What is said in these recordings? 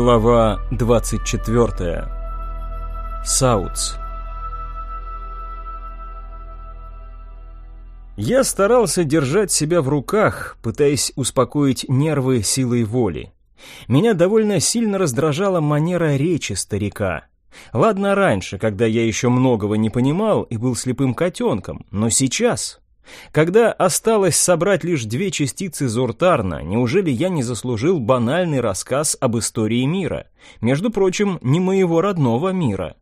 Глава 24. Саутс. Я старался держать себя в руках, пытаясь успокоить нервы силой воли. Меня довольно сильно раздражала манера речи старика. Ладно раньше, когда я еще многого не понимал и был слепым котенком, но сейчас... Когда осталось собрать лишь две частицы Зуртарна, неужели я не заслужил банальный рассказ об истории мира? Между прочим, не моего родного мира.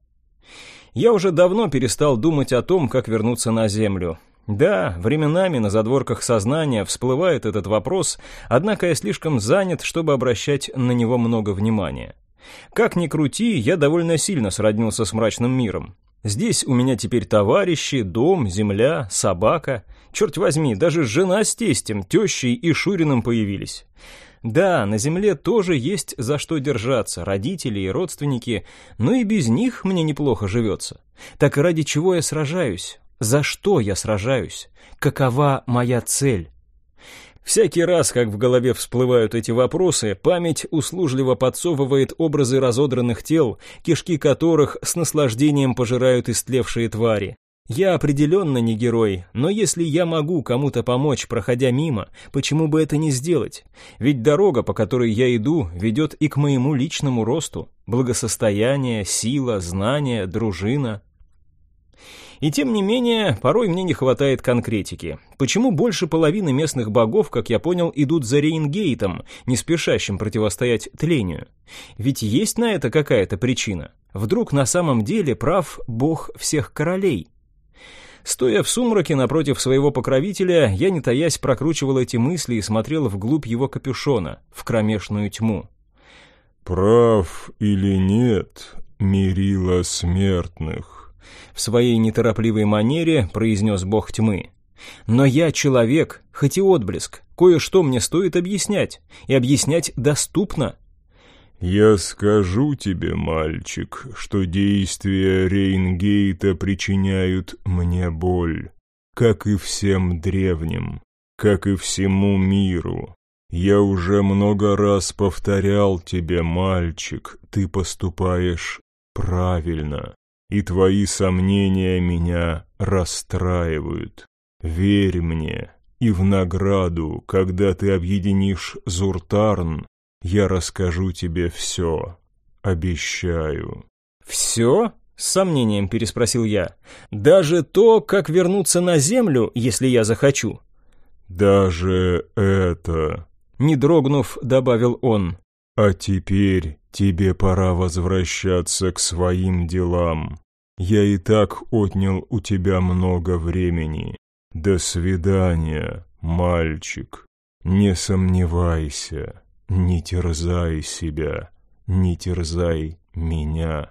Я уже давно перестал думать о том, как вернуться на Землю. Да, временами на задворках сознания всплывает этот вопрос, однако я слишком занят, чтобы обращать на него много внимания. Как ни крути, я довольно сильно сроднился с мрачным миром. Здесь у меня теперь товарищи, дом, земля, собака. Черт возьми, даже жена с тестем, тещей и Шуриным появились. Да, на земле тоже есть за что держаться, родители и родственники, но и без них мне неплохо живется. Так ради чего я сражаюсь? За что я сражаюсь? Какова моя цель? Всякий раз, как в голове всплывают эти вопросы, память услужливо подсовывает образы разодранных тел, кишки которых с наслаждением пожирают истлевшие твари. Я определенно не герой, но если я могу кому-то помочь, проходя мимо, почему бы это не сделать? Ведь дорога, по которой я иду, ведет и к моему личному росту. Благосостояние, сила, знания, дружина, и тем не менее, порой мне не хватает конкретики. Почему больше половины местных богов, как я понял, идут за Рейнгейтом, не спешащим противостоять тлению? Ведь есть на это какая-то причина. Вдруг на самом деле прав бог всех королей? Стоя в сумраке напротив своего покровителя, я, не таясь, прокручивал эти мысли и смотрел вглубь его капюшона, в кромешную тьму. «Прав или нет, мерила смертных?» в своей неторопливой манере произнес бог тьмы. «Но я человек, хоть и отблеск, кое-что мне стоит объяснять, и объяснять доступно». «Я скажу тебе, мальчик, что действия Рейнгейта причиняют мне боль, как и всем древним, как и всему миру. Я уже много раз повторял тебе, мальчик, ты поступаешь правильно и твои сомнения меня расстраивают. Верь мне, и в награду, когда ты объединишь Зуртарн, я расскажу тебе все. Обещаю». «Все?» — с сомнением переспросил я. «Даже то, как вернуться на землю, если я захочу?» «Даже это...» — не дрогнув, добавил он. «А теперь тебе пора возвращаться к своим делам. Я и так отнял у тебя много времени. До свидания, мальчик. Не сомневайся, не терзай себя, не терзай меня».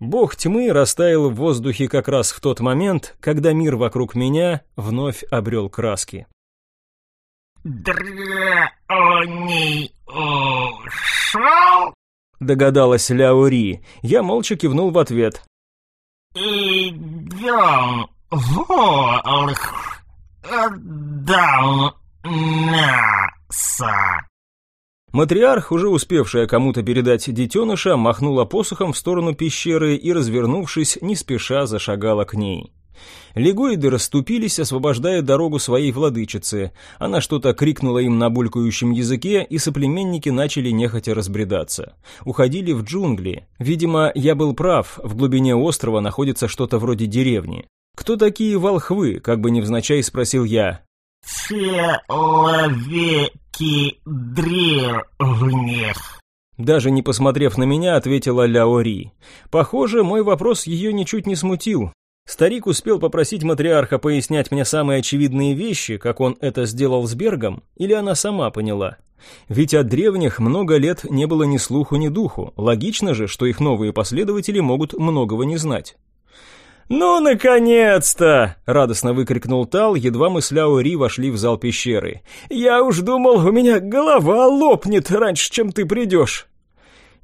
Бог тьмы растаял в воздухе как раз в тот момент, когда мир вокруг меня вновь обрел краски. «Дряоний ушел?» Догадалась Ляури. Я молча кивнул в ответ. «Идем в отдам мясо». Матриарх, уже успевшая кому-то передать детеныша, махнула посохом в сторону пещеры и, развернувшись, не спеша зашагала к ней. Легоиды расступились, освобождая дорогу своей владычице. Она что-то крикнула им на булькающем языке, и соплеменники начали нехотя разбредаться. Уходили в джунгли. Видимо, я был прав, в глубине острова находится что-то вроде деревни. «Кто такие волхвы?» – как бы невзначай спросил я. «Человеки древних». Даже не посмотрев на меня, ответила Ляори. Похоже, мой вопрос ее ничуть не смутил. Старик успел попросить матриарха пояснять мне самые очевидные вещи, как он это сделал с Бергом, или она сама поняла? Ведь от древних много лет не было ни слуху, ни духу. Логично же, что их новые последователи могут многого не знать. «Ну, наконец-то!» — радостно выкрикнул Тал, едва мы с Ляо Ри вошли в зал пещеры. «Я уж думал, у меня голова лопнет раньше, чем ты придешь!»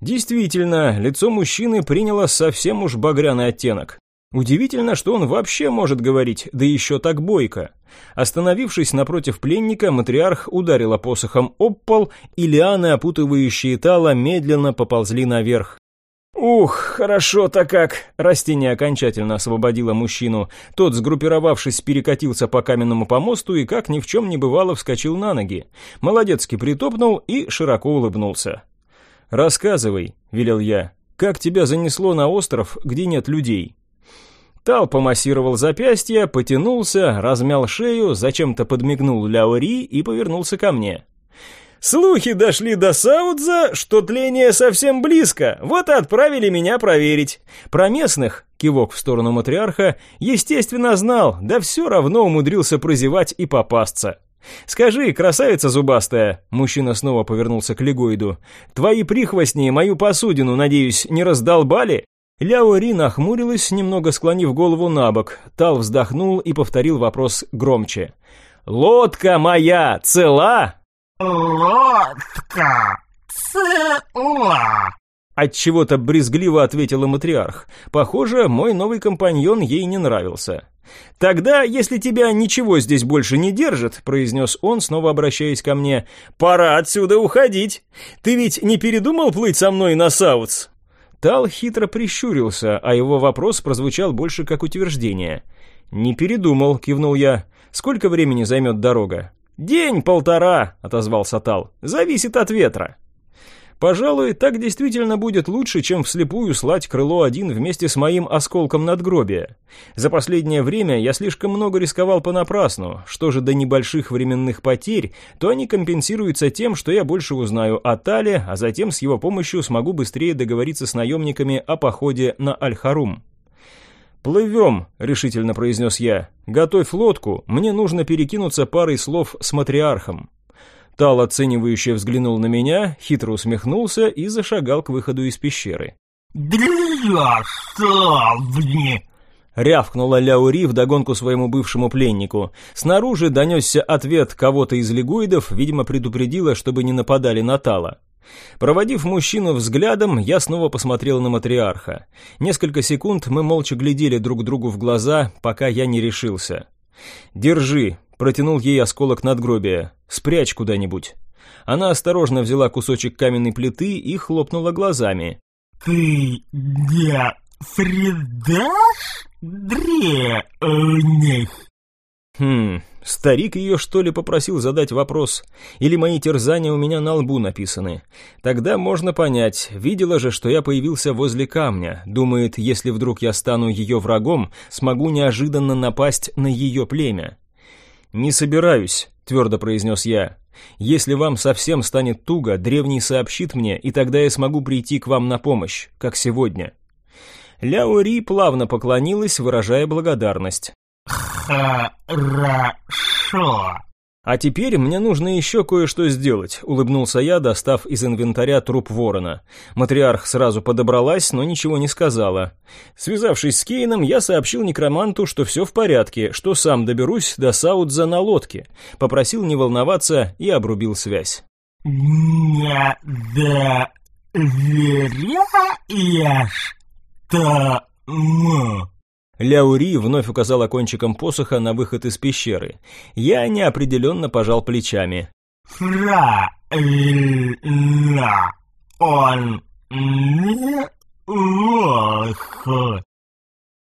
Действительно, лицо мужчины приняло совсем уж багряный оттенок. Удивительно, что он вообще может говорить, да еще так бойко. Остановившись напротив пленника, матриарх ударила посохом об пол, и лианы, опутывающие Тала, медленно поползли наверх. Ух, хорошо-то как! Растение окончательно освободило мужчину. Тот, сгруппировавшись, перекатился по каменному помосту и, как ни в чем не бывало, вскочил на ноги. Молодецкий притопнул и широко улыбнулся. «Рассказывай», — велел я, — «как тебя занесло на остров, где нет людей?» Тал помассировал запястье, потянулся, размял шею, зачем-то подмигнул Ляори и повернулся ко мне. Слухи дошли до Саудза, что тление совсем близко, вот и отправили меня проверить. Про местных, кивок в сторону матриарха, естественно знал, да все равно умудрился прозевать и попасться. «Скажи, красавица зубастая», — мужчина снова повернулся к Легоиду, «твои прихвостни мою посудину, надеюсь, не раздолбали?» Ляо Ри нахмурилась, немного склонив голову на бок. Тал вздохнул и повторил вопрос громче. «Лодка моя цела?» Лодка цела. Отчего-то брезгливо ответила матриарх. Похоже, мой новый компаньон ей не нравился. «Тогда, если тебя ничего здесь больше не держит», — произнес он, снова обращаясь ко мне, — «пора отсюда уходить. Ты ведь не передумал плыть со мной на Саутс?» Тал хитро прищурился, а его вопрос прозвучал больше как утверждение. «Не передумал», — кивнул я. «Сколько времени займет дорога?» «День-полтора», — отозвался Тал. «Зависит от ветра». Пожалуй, так действительно будет лучше, чем вслепую слать крыло один вместе с моим осколком надгробия. За последнее время я слишком много рисковал понапрасну. Что же до небольших временных потерь, то они компенсируются тем, что я больше узнаю о Тале, а затем с его помощью смогу быстрее договориться с наемниками о походе на Аль-Харум. «Плывем», — решительно произнес я. «Готовь лодку, мне нужно перекинуться парой слов с матриархом». Тал оценивающе взглянул на меня, хитро усмехнулся и зашагал к выходу из пещеры. «Дряставни!» Рявкнула Ляури вдогонку своему бывшему пленнику. Снаружи донесся ответ кого-то из лигоидов, видимо, предупредила, чтобы не нападали на Тала. Проводив мужчину взглядом, я снова посмотрел на матриарха. Несколько секунд мы молча глядели друг другу в глаза, пока я не решился. «Держи», — протянул ей осколок надгробия, — «спрячь куда-нибудь». Она осторожно взяла кусочек каменной плиты и хлопнула глазами. «Ты не предашь древних?» «Хм, Старик ее, что ли, попросил задать вопрос? Или мои терзания у меня на лбу написаны? Тогда можно понять, видела же, что я появился возле камня. Думает, если вдруг я стану ее врагом, смогу неожиданно напасть на ее племя. «Не собираюсь», — твердо произнес я. «Если вам совсем станет туго, древний сообщит мне, и тогда я смогу прийти к вам на помощь, как сегодня». Ляо Ри плавно поклонилась, выражая благодарность. «Хорошо». «А теперь мне нужно еще кое-что сделать», — улыбнулся я, достав из инвентаря труп ворона. Матриарх сразу подобралась, но ничего не сказала. Связавшись с Кейном, я сообщил некроманту, что все в порядке, что сам доберусь до Саудза на лодке. Попросил не волноваться и обрубил связь. «Не доверяешь тому?» Ляури вновь указала кончиком посоха на выход из пещеры. Я неопределенно пожал плечами. «Правильно, он не лох».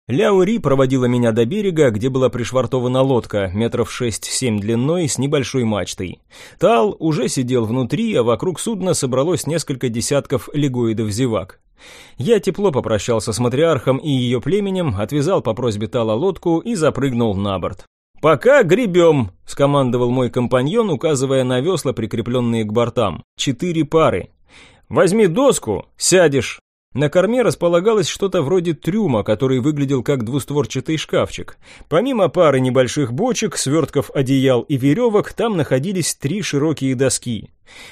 Ляури проводила меня до берега, где была пришвартована лодка, метров шесть-семь длиной, с небольшой мачтой. Тал уже сидел внутри, а вокруг судна собралось несколько десятков легоидов-зевак. Я тепло попрощался с матриархом и ее племенем, отвязал по просьбе Тала лодку и запрыгнул на борт. «Пока гребем!» — скомандовал мой компаньон, указывая на весла, прикрепленные к бортам. «Четыре пары. Возьми доску, сядешь, на корме располагалось что-то вроде трюма, который выглядел как двустворчатый шкафчик. Помимо пары небольших бочек, свертков одеял и веревок, там находились три широкие доски.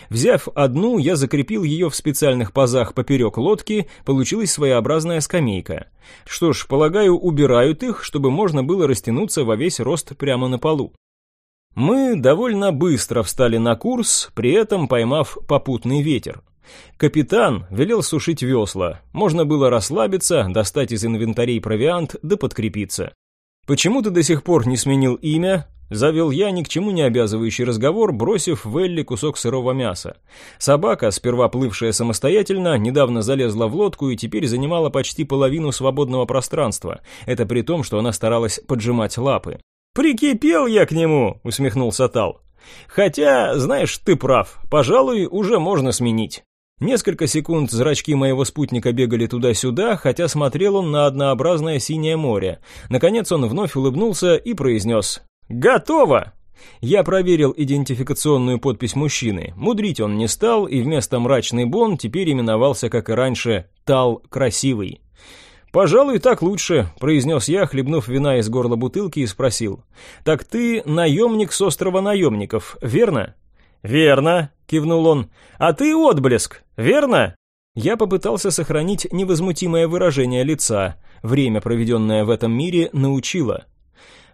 Взяв одну, я закрепил ее в специальных пазах поперек лодки, получилась своеобразная скамейка. Что ж, полагаю, убирают их, чтобы можно было растянуться во весь рост прямо на полу. Мы довольно быстро встали на курс, при этом поймав попутный ветер. Капитан велел сушить весла. Можно было расслабиться, достать из инвентарей провиант, да подкрепиться. «Почему ты до сих пор не сменил имя?» Завел я ни к чему не обязывающий разговор, бросив в Элли кусок сырого мяса. Собака, сперва плывшая самостоятельно, недавно залезла в лодку и теперь занимала почти половину свободного пространства. Это при том, что она старалась поджимать лапы. «Прикипел я к нему!» — усмехнулся Тал. «Хотя, знаешь, ты прав, пожалуй, уже можно сменить». Несколько секунд зрачки моего спутника бегали туда-сюда, хотя смотрел он на однообразное синее море. Наконец он вновь улыбнулся и произнес «Готово!» Я проверил идентификационную подпись мужчины. Мудрить он не стал, и вместо «Мрачный Бон» теперь именовался, как и раньше, «Тал Красивый». «Пожалуй, так лучше», — произнес я, хлебнув вина из горла бутылки и спросил. «Так ты наемник с острова наемников, верно?» «Верно», — кивнул он. «А ты отблеск, верно?» Я попытался сохранить невозмутимое выражение лица. Время, проведенное в этом мире, научило.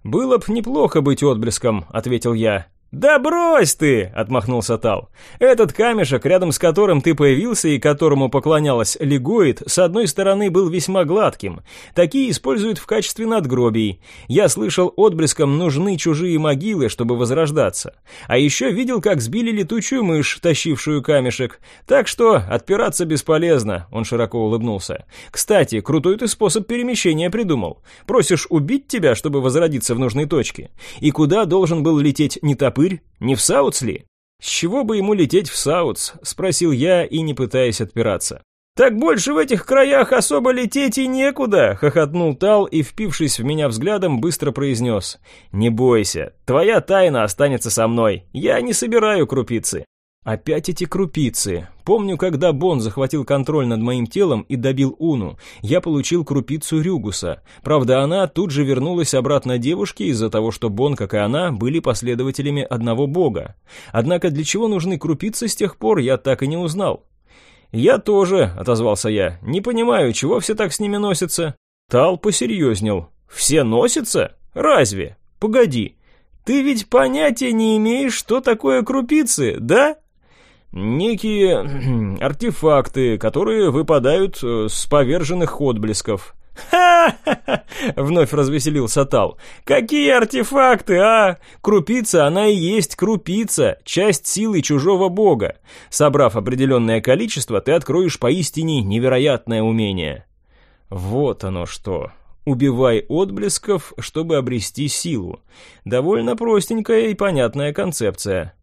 «Было б неплохо быть отблеском», — ответил я. «Да брось ты!» — отмахнулся Тал. «Этот камешек, рядом с которым ты появился и которому поклонялась Лигоид, с одной стороны был весьма гладким. Такие используют в качестве надгробий. Я слышал, отблеском нужны чужие могилы, чтобы возрождаться. А еще видел, как сбили летучую мышь, тащившую камешек. Так что отпираться бесполезно», — он широко улыбнулся. «Кстати, крутой ты способ перемещения придумал. Просишь убить тебя, чтобы возродиться в нужной точке. И куда должен был лететь не топыр, упырь? Не в Саутс ли? С чего бы ему лететь в Саутс? Спросил я и не пытаясь отпираться. «Так больше в этих краях особо лететь и некуда!» — хохотнул Тал и, впившись в меня взглядом, быстро произнес. «Не бойся, твоя тайна останется со мной. Я не собираю крупицы». Опять эти крупицы. Помню, когда Бон захватил контроль над моим телом и добил Уну, я получил крупицу Рюгуса. Правда, она тут же вернулась обратно девушке из-за того, что Бон, как и она, были последователями одного бога. Однако для чего нужны крупицы с тех пор, я так и не узнал. «Я тоже», — отозвался я, — «не понимаю, чего все так с ними носятся?» Тал посерьезнел. «Все носятся? Разве? Погоди. Ты ведь понятия не имеешь, что такое крупицы, да?» Некие артефакты, которые выпадают э, с поверженных отблесков. «Ха-ха-ха!» — вновь развеселился Тал. «Какие артефакты, а? Крупица, она и есть крупица, часть силы чужого бога. Собрав определенное количество, ты откроешь поистине невероятное умение». Вот оно что. Убивай отблесков, чтобы обрести силу. Довольно простенькая и понятная концепция.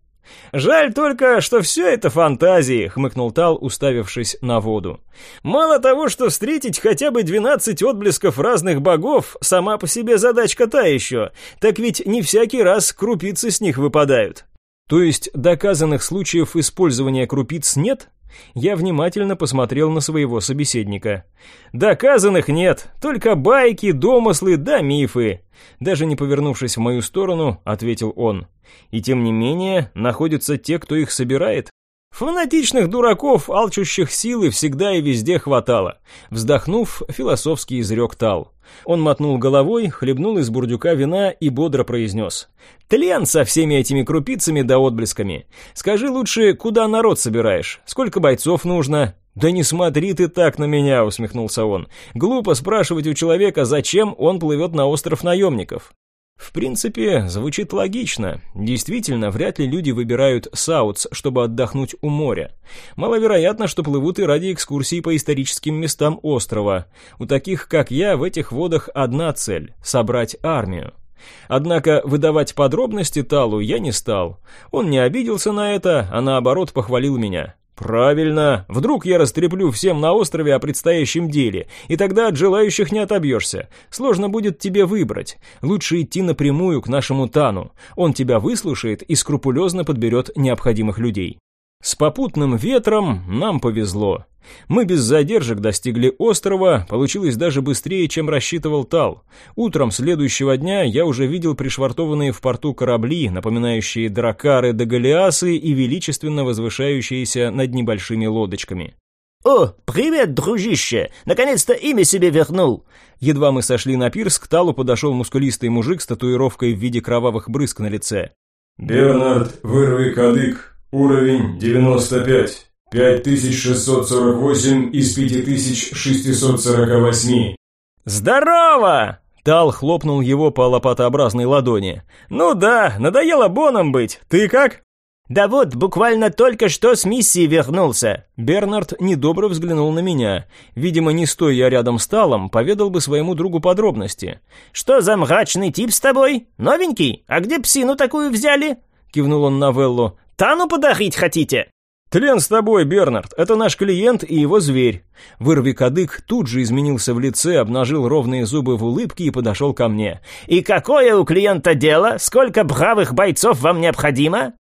«Жаль только, что все это фантазии», — хмыкнул Тал, уставившись на воду. «Мало того, что встретить хотя бы двенадцать отблесков разных богов, сама по себе задачка та еще, так ведь не всякий раз крупицы с них выпадают». «То есть доказанных случаев использования крупиц нет?» Я внимательно посмотрел на своего собеседника. «Доказанных нет, только байки, домыслы да мифы», даже не повернувшись в мою сторону, ответил он. «И тем не менее, находятся те, кто их собирает?» Фанатичных дураков, алчущих силы, всегда и везде хватало. Вздохнув, философски изрек Тал. Он мотнул головой, хлебнул из бурдюка вина и бодро произнес. «Тлен со всеми этими крупицами да отблесками. Скажи лучше, куда народ собираешь? Сколько бойцов нужно?» «Да не смотри ты так на меня», — усмехнулся он. «Глупо спрашивать у человека, зачем он плывет на остров наемников. В принципе, звучит логично. Действительно, вряд ли люди выбирают Саутс, чтобы отдохнуть у моря. Маловероятно, что плывут и ради экскурсии по историческим местам острова. У таких, как я, в этих водах одна цель – собрать армию. Однако выдавать подробности Талу я не стал. Он не обиделся на это, а наоборот похвалил меня. «Правильно. Вдруг я растреплю всем на острове о предстоящем деле, и тогда от желающих не отобьешься. Сложно будет тебе выбрать. Лучше идти напрямую к нашему Тану. Он тебя выслушает и скрупулезно подберет необходимых людей». С попутным ветром нам повезло. Мы без задержек достигли острова, получилось даже быстрее, чем рассчитывал Тал. Утром следующего дня я уже видел пришвартованные в порту корабли, напоминающие дракары да галеасы и величественно возвышающиеся над небольшими лодочками. «О, привет, дружище! Наконец-то имя себе вернул!» Едва мы сошли на пирс, к Талу подошел мускулистый мужик с татуировкой в виде кровавых брызг на лице. «Бернард, вырви кадык!» Уровень 95. 5648 из 5648. «Здорово!» Тал хлопнул его по лопатообразной ладони. «Ну да, надоело боном быть. Ты как?» «Да вот, буквально только что с миссии вернулся». Бернард недобро взглянул на меня. Видимо, не стоя я рядом с Талом, поведал бы своему другу подробности. «Что за мрачный тип с тобой? Новенький? А где псину такую взяли?» Кивнул он на Веллу. «Тану подарить хотите?» «Тлен с тобой, Бернард, это наш клиент и его зверь». Вырви кадык тут же изменился в лице, обнажил ровные зубы в улыбке и подошел ко мне. «И какое у клиента дело? Сколько бравых бойцов вам необходимо?»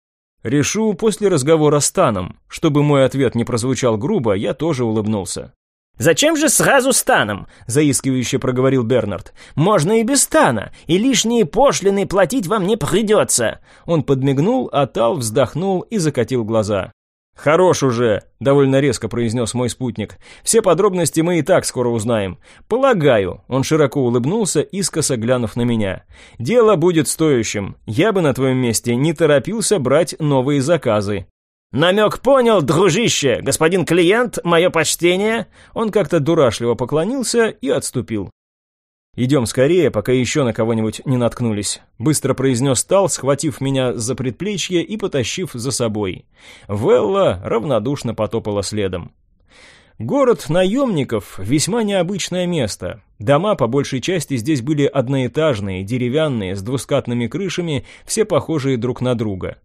Решу после разговора с Таном. Чтобы мой ответ не прозвучал грубо, я тоже улыбнулся. «Зачем же сразу с Таном?» – заискивающе проговорил Бернард. «Можно и без Тана, и лишние пошлины платить вам не придется». Он подмигнул, а Тал вздохнул и закатил глаза. «Хорош уже», — довольно резко произнес мой спутник. «Все подробности мы и так скоро узнаем. Полагаю», — он широко улыбнулся, искоса глянув на меня. «Дело будет стоящим. Я бы на твоем месте не торопился брать новые заказы». «Намек понял, дружище! Господин клиент, мое почтение!» Он как-то дурашливо поклонился и отступил. «Идем скорее, пока еще на кого-нибудь не наткнулись», — быстро произнес Тал, схватив меня за предплечье и потащив за собой. Велла равнодушно потопала следом. Город наемников – весьма необычное место. Дома по большей части здесь были одноэтажные, деревянные, с двускатными крышами, все похожие друг на друга.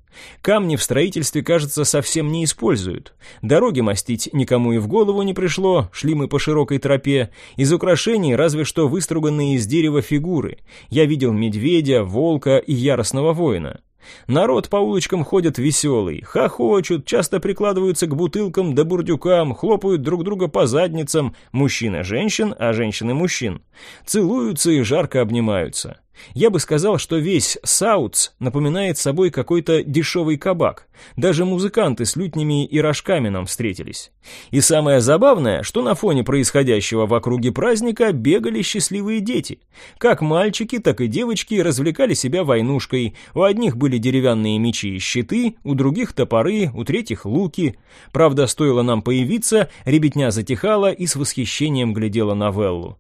Камни в строительстве, кажется, совсем не используют. Дороги мастить никому и в голову не пришло, шли мы по широкой тропе. Из украшений разве что выструганные из дерева фигуры. Я видел медведя, волка и яростного воина. Народ по улочкам ходит веселый, хохочут, часто прикладываются к бутылкам да бурдюкам, хлопают друг друга по задницам, мужчины женщин, а женщины мужчин. Целуются и жарко обнимаются. Я бы сказал, что весь Саутс напоминает собой какой-то дешевый кабак. Даже музыканты с лютнями и рожками нам встретились. И самое забавное, что на фоне происходящего в округе праздника бегали счастливые дети. Как мальчики, так и девочки развлекали себя войнушкой. У одних были деревянные мечи и щиты, у других топоры, у третьих луки. Правда, стоило нам появиться, ребятня затихала и с восхищением глядела на Веллу.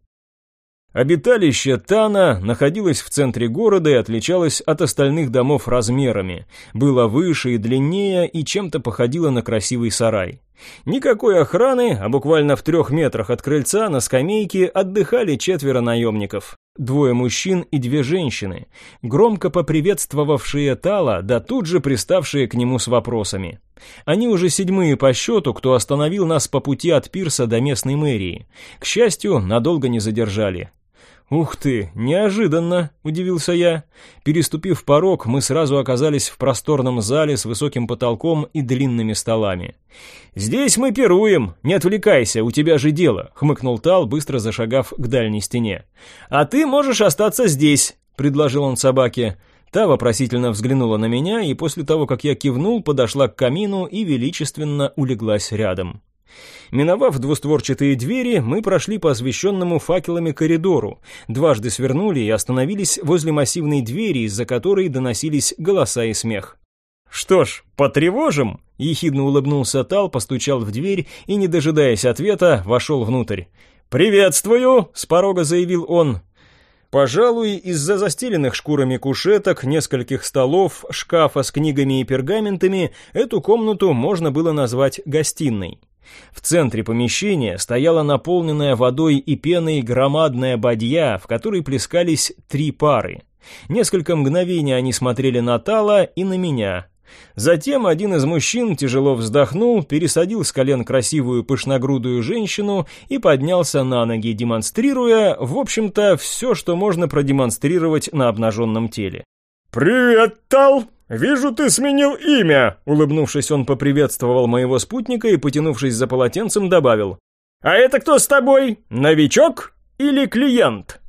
Обиталище Тана находилось в центре города и отличалось от остальных домов размерами. Было выше и длиннее и чем-то походило на красивый сарай. Никакой охраны, а буквально в трех метрах от крыльца на скамейке отдыхали четверо наемников. Двое мужчин и две женщины, громко поприветствовавшие Тала, да тут же приставшие к нему с вопросами. Они уже седьмые по счету, кто остановил нас по пути от пирса до местной мэрии. К счастью, надолго не задержали. «Ух ты, неожиданно!» – удивился я. Переступив порог, мы сразу оказались в просторном зале с высоким потолком и длинными столами. «Здесь мы пируем, не отвлекайся, у тебя же дело», – хмыкнул Тал, быстро зашагав к дальней стене. «А ты можешь остаться здесь», – предложил он собаке. Та вопросительно взглянула на меня и после того, как я кивнул, подошла к камину и величественно улеглась рядом. Миновав двустворчатые двери, мы прошли по освещенному факелами коридору, дважды свернули и остановились возле массивной двери, из-за которой доносились голоса и смех. «Что ж, потревожим?» – ехидно улыбнулся Тал, постучал в дверь и, не дожидаясь ответа, вошел внутрь. «Приветствую!» – с порога заявил он. Пожалуй, из-за застеленных шкурами кушеток, нескольких столов, шкафа с книгами и пергаментами, эту комнату можно было назвать гостиной. В центре помещения стояла наполненная водой и пеной громадная бадья, в которой плескались три пары. Несколько мгновений они смотрели на Тала и на меня. Затем один из мужчин тяжело вздохнул, пересадил с колен красивую пышногрудую женщину и поднялся на ноги, демонстрируя, в общем-то, все, что можно продемонстрировать на обнаженном теле. «Привет, Тал!» «Вижу, ты сменил имя!» Улыбнувшись, он поприветствовал моего спутника и, потянувшись за полотенцем, добавил. «А это кто с тобой? Новичок или клиент?»